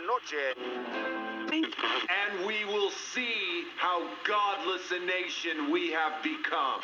noche. And we will see how godless a nation we have become.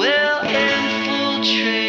will infiltrate.